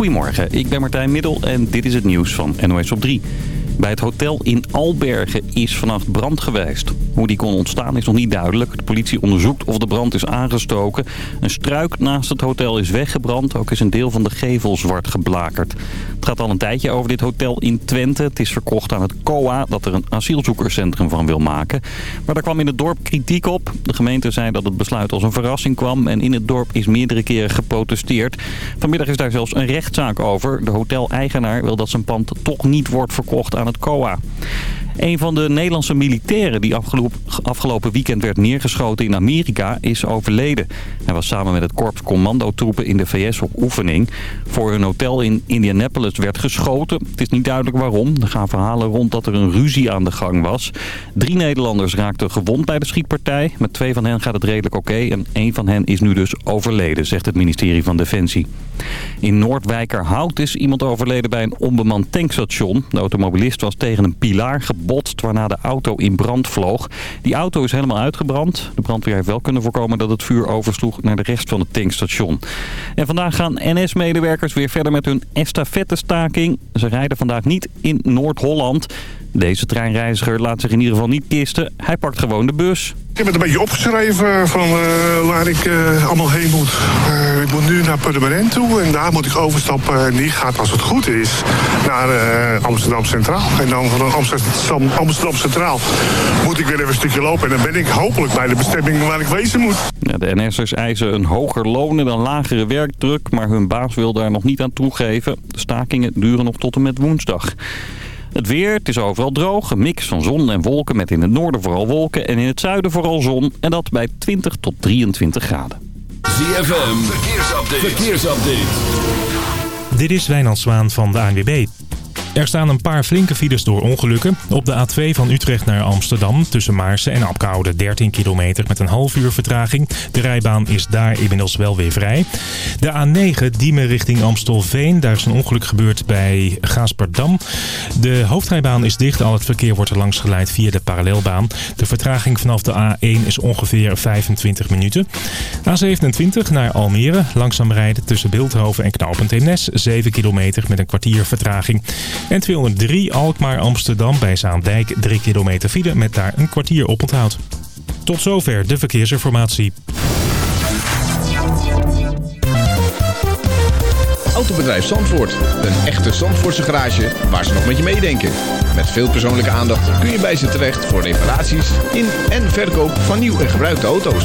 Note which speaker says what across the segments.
Speaker 1: Goedemorgen, ik ben Martijn Middel en dit is het nieuws van NOS op 3. Bij het hotel in Albergen is vannacht brand geweest. Hoe die kon ontstaan is nog niet duidelijk. De politie onderzoekt of de brand is aangestoken. Een struik naast het hotel is weggebrand. Ook is een deel van de gevel zwart geblakerd. Het gaat al een tijdje over dit hotel in Twente. Het is verkocht aan het COA dat er een asielzoekerscentrum van wil maken. Maar daar kwam in het dorp kritiek op. De gemeente zei dat het besluit als een verrassing kwam. En in het dorp is meerdere keren geprotesteerd. Vanmiddag is daar zelfs een rechtszaak over. De hoteleigenaar wil dat zijn pand toch niet wordt verkocht aan het COA. Een van de Nederlandse militairen die afgelopen weekend werd neergeschoten in Amerika is overleden. Hij was samen met het korps commandotroepen in de VS op oefening. Voor een hotel in Indianapolis werd geschoten. Het is niet duidelijk waarom. Er gaan verhalen rond dat er een ruzie aan de gang was. Drie Nederlanders raakten gewond bij de schietpartij. Met twee van hen gaat het redelijk oké en één van hen is nu dus overleden, zegt het ministerie van Defensie. In Noordwijkerhout is iemand overleden bij een onbemand tankstation. De automobilist was tegen een pilaar gebotst waarna de auto in brand vloog. Die auto is helemaal uitgebrand. De brandweer heeft wel kunnen voorkomen dat het vuur oversloeg naar de rest van het tankstation. En vandaag gaan NS-medewerkers weer verder met hun estafette-staking. Ze rijden vandaag niet in Noord-Holland. Deze treinreiziger laat zich in ieder geval niet kisten. Hij pakt gewoon de bus.
Speaker 2: Ik heb het een beetje opgeschreven van uh, waar ik uh, allemaal heen moet. Uh, ik moet nu naar Purmerend toe en daar moet ik overstappen. En die gaat, als het goed is, naar Amsterdam Centraal. En dan van Amsterdam, Amsterdam Centraal moet ik weer even een stukje lopen. En dan ben ik hopelijk bij de bestemming waar ik wezen moet.
Speaker 1: Ja, de NS'ers eisen een hoger loon en een lagere werkdruk. Maar hun baas wil daar nog niet aan toegeven. De stakingen duren nog tot en met woensdag. Het weer, het is overal droog. Een mix van zon en wolken met in het noorden vooral wolken en in het zuiden vooral zon. En dat bij 20 tot 23 graden.
Speaker 3: ZFM, verkeersupdate. verkeersupdate.
Speaker 4: Dit is Wijnand Zwaan van de ANWB. Er staan een paar flinke files door ongelukken. Op de A2 van Utrecht naar Amsterdam tussen Maarsen en Apkoude 13 kilometer met een half uur vertraging. De rijbaan is daar inmiddels wel weer vrij. De A9 Diemen richting Amstelveen. Daar is een ongeluk gebeurd bij Gaasperdam. De hoofdrijbaan is dicht. Al het verkeer wordt er langs geleid via de parallelbaan. De vertraging vanaf de A1 is ongeveer 25 minuten. A27 naar Almere. Langzaam rijden tussen Beeldhoven en Eemnes. 7 kilometer met een kwartier vertraging. En 203 Alkmaar-Amsterdam bij Zaandijk 3 kilometer file met daar een kwartier op onthoud. Tot zover de verkeersinformatie.
Speaker 5: Autobedrijf Zandvoort. Een echte Zandvoortse garage waar ze nog met je meedenken. Met veel persoonlijke aandacht kun je bij ze terecht voor reparaties in en verkoop van nieuw en gebruikte auto's.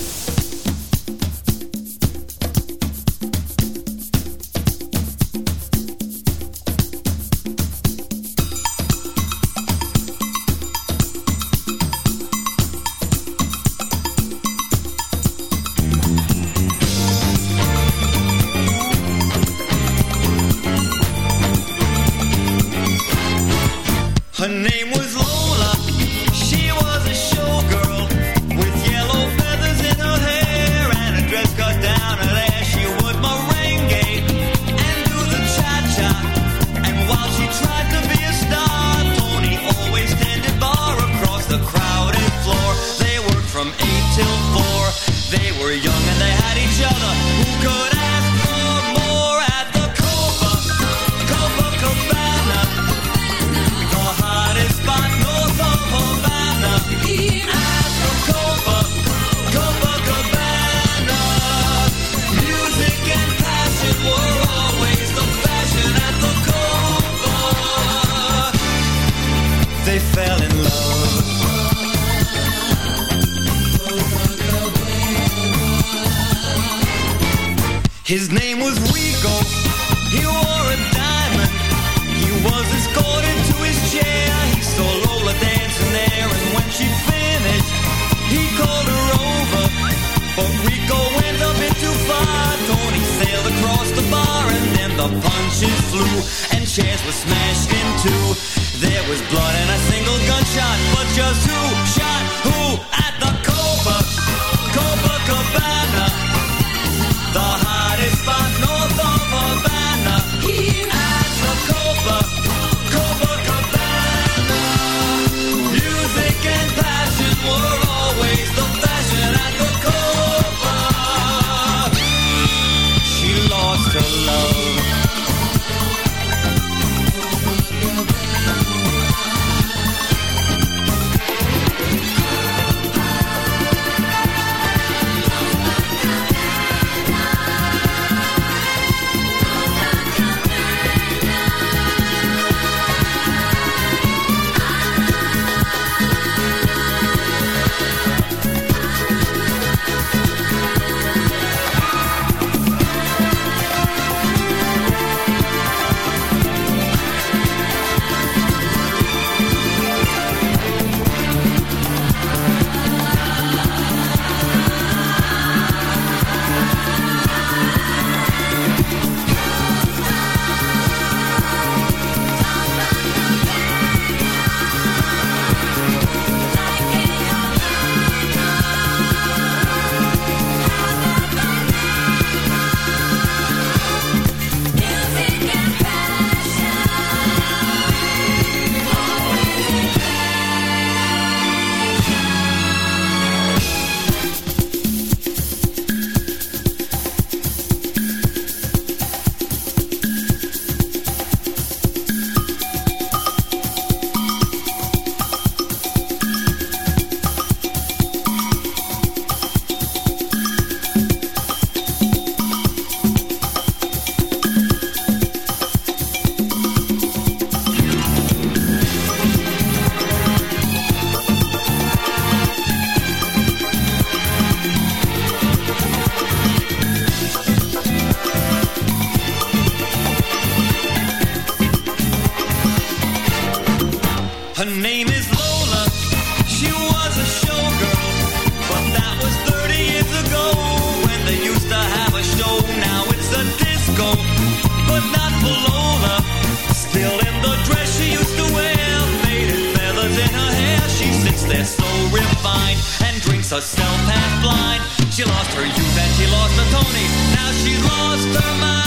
Speaker 3: Her name A stealth half blind. She lost her youth and she lost her Tony. Now she lost her mind.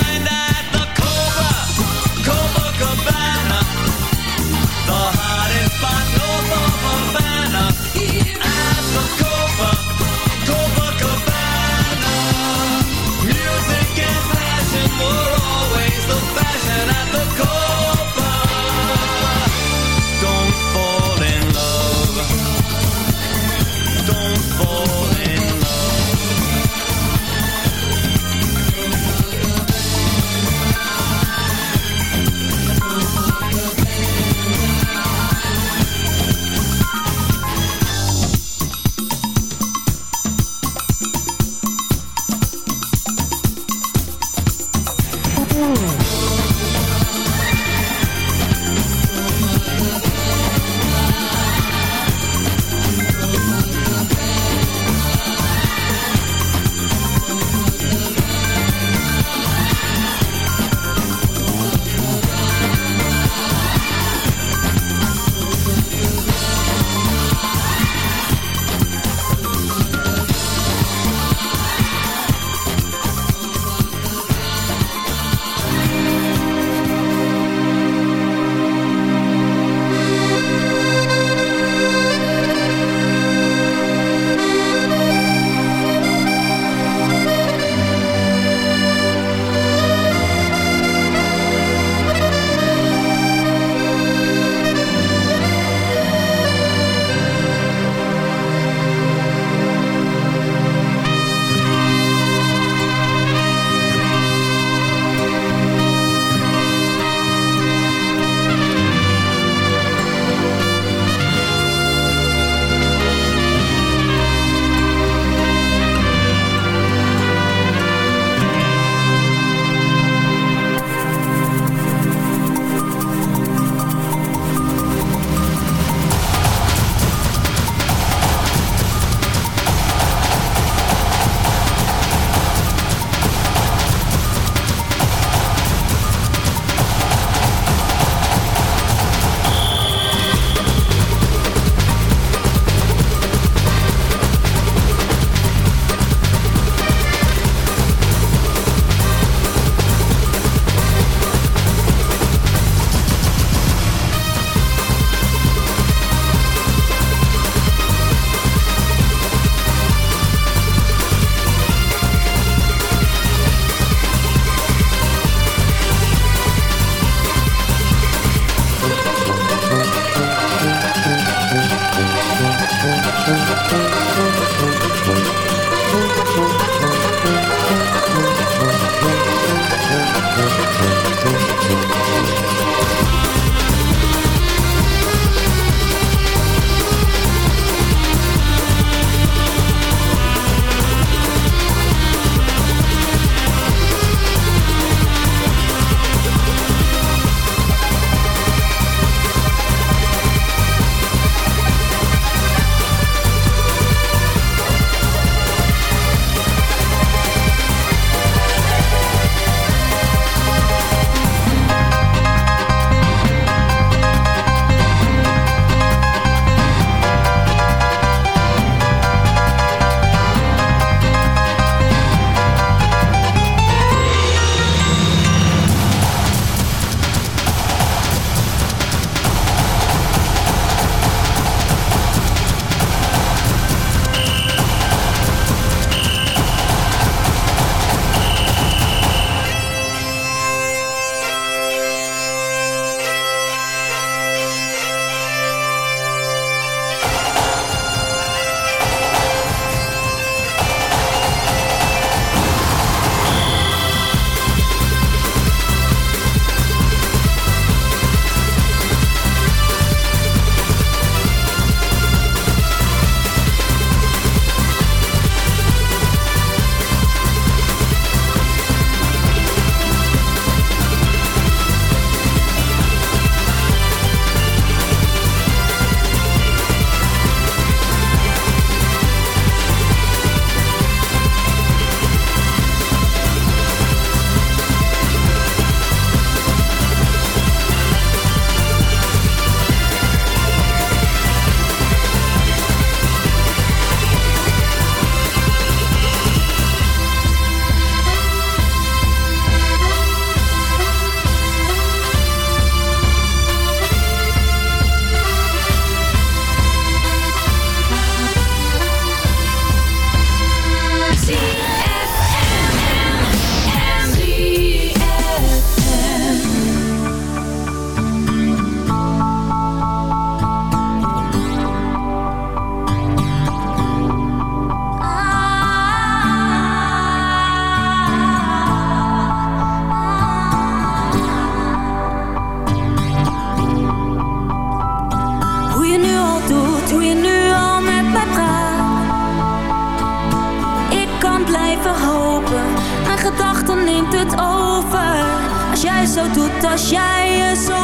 Speaker 6: zo doet als jij je zo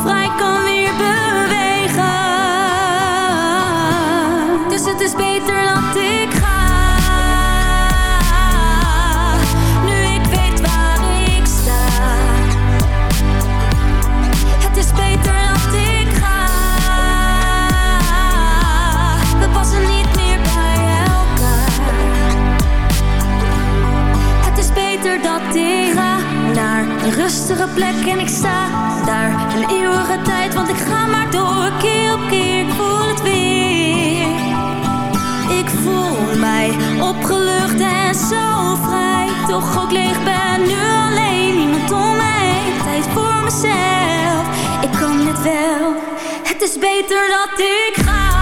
Speaker 6: Vrij kan weer bewegen. Dus het is beter dat ik ga. Nu ik weet waar ik sta. Het is beter dat ik ga. We passen niet meer bij elkaar. Het is beter dat ik ga. Naar een rustige plek. En ik sta daar. Ik kan het wel, het is beter dat ik ga.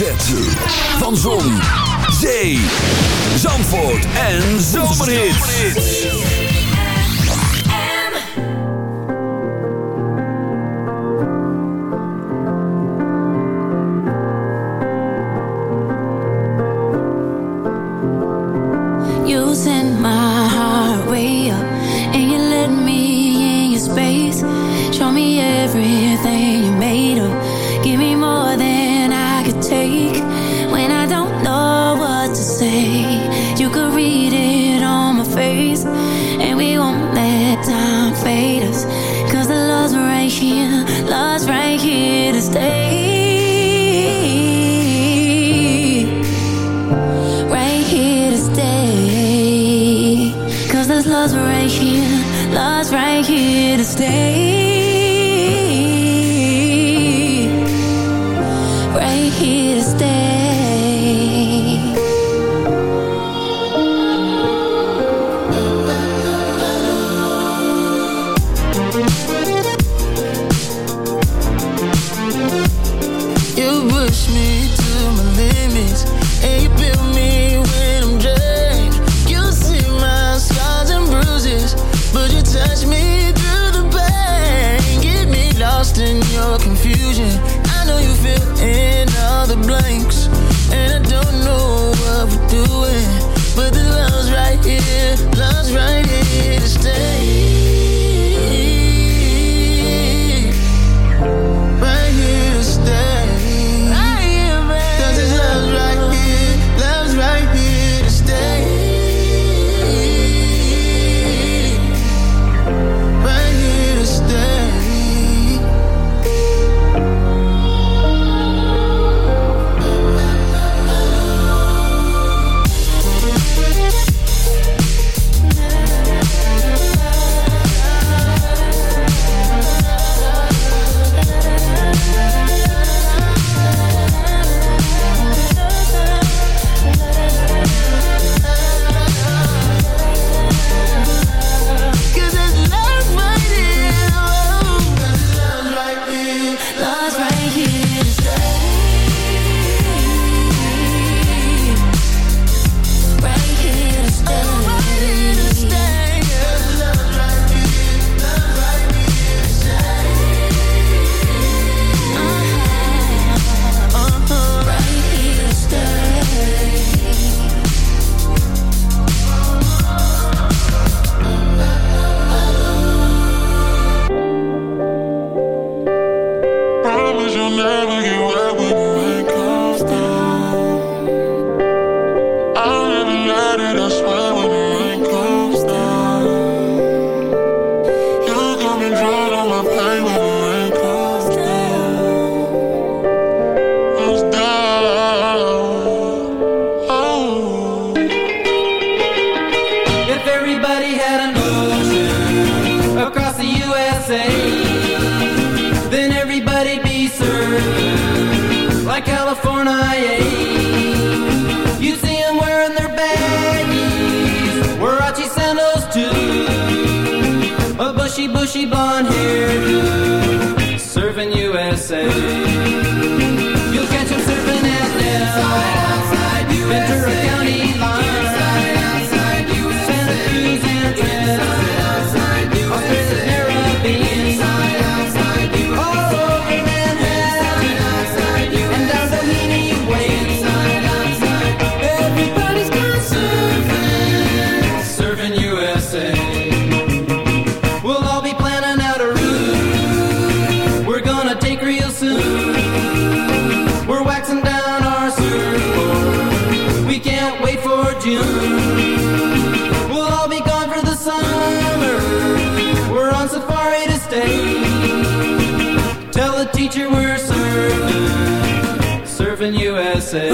Speaker 7: zet van
Speaker 6: zon,
Speaker 8: love's right here, love's right here to stay.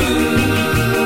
Speaker 9: you.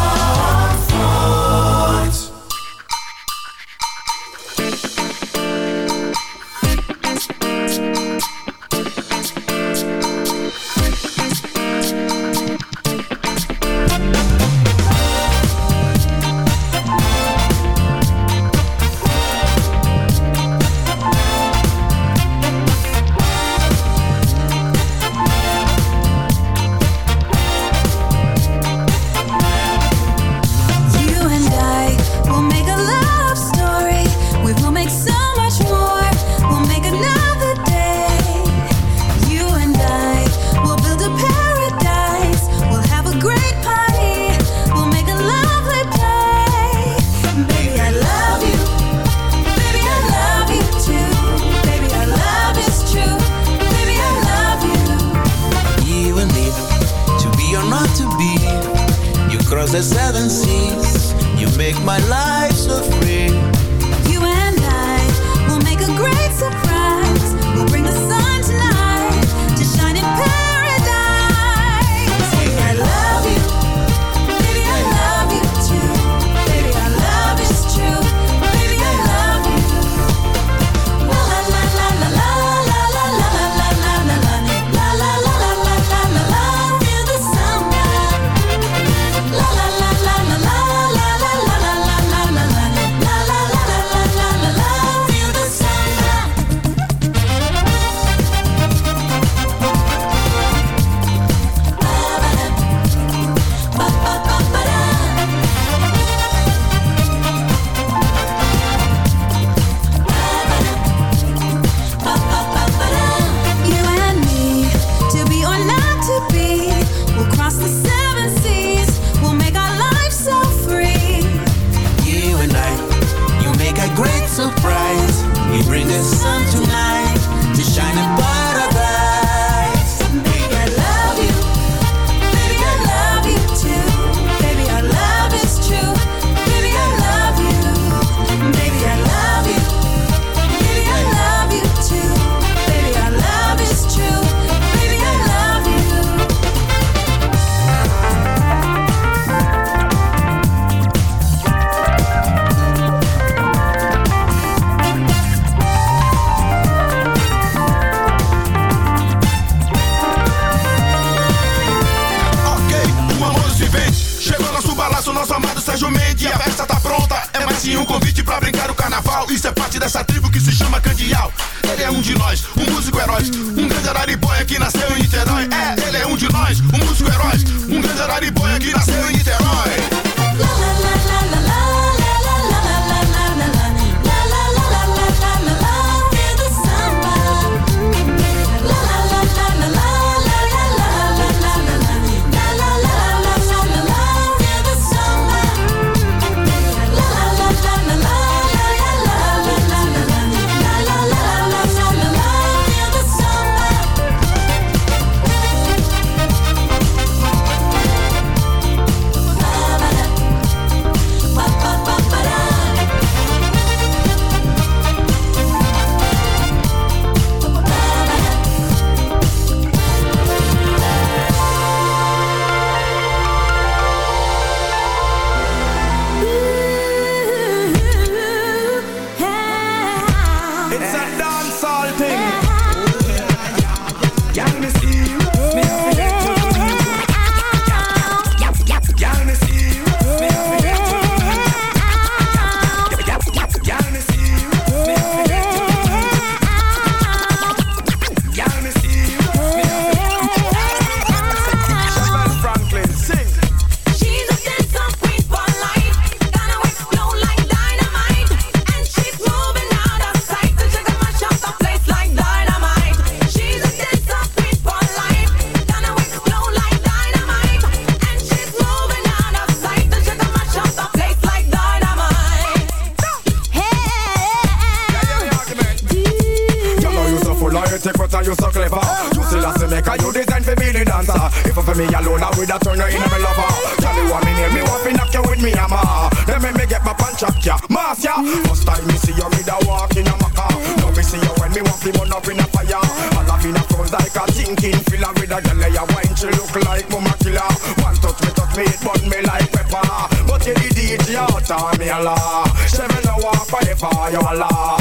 Speaker 10: Out
Speaker 11: on me a la. She me no walk by the fire, you a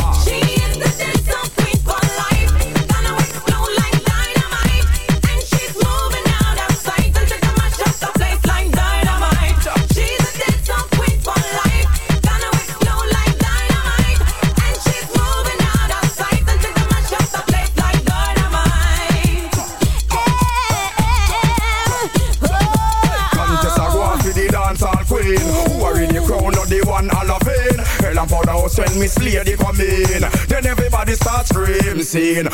Speaker 12: seen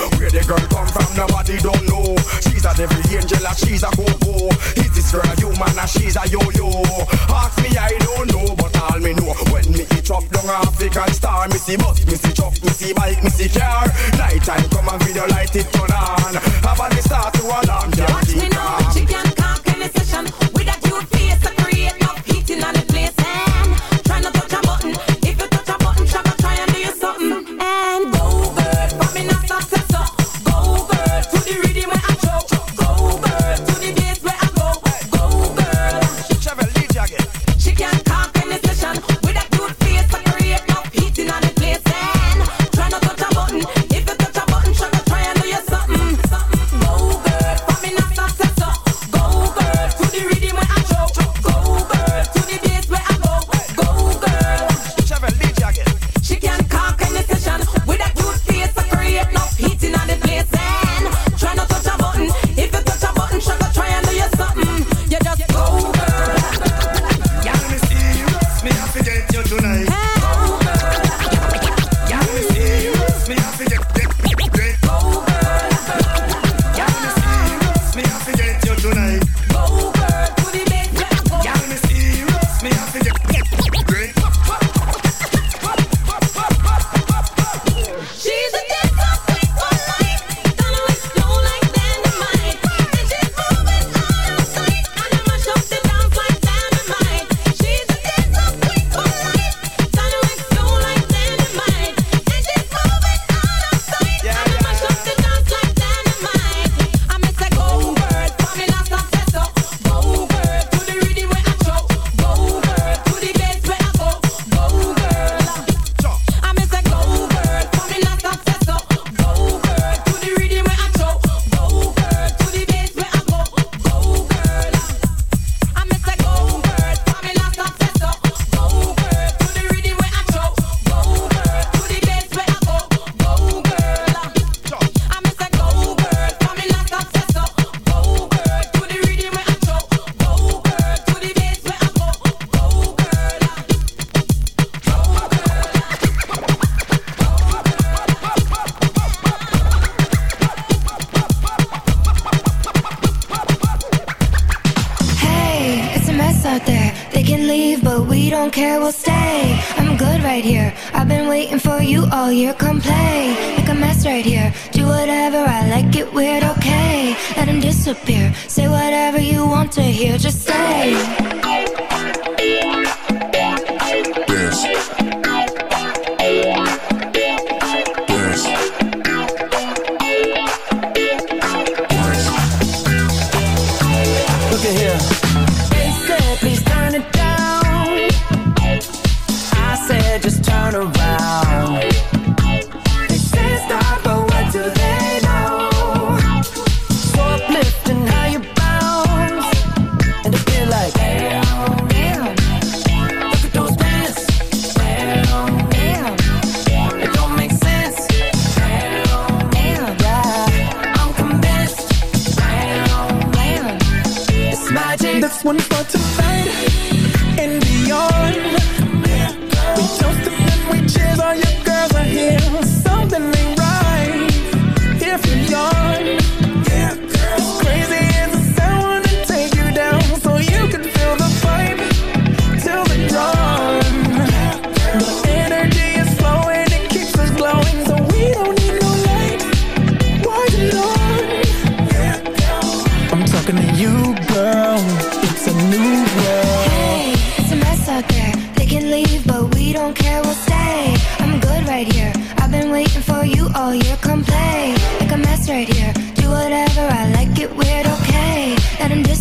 Speaker 12: waiting for you all year. Come play, make a mess right here. Do whatever I like, it weird, okay. Let him disappear. Say whatever you want to hear, just say.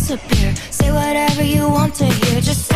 Speaker 12: disappear. Say whatever you want to hear, just say.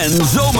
Speaker 13: En
Speaker 14: zomerhits.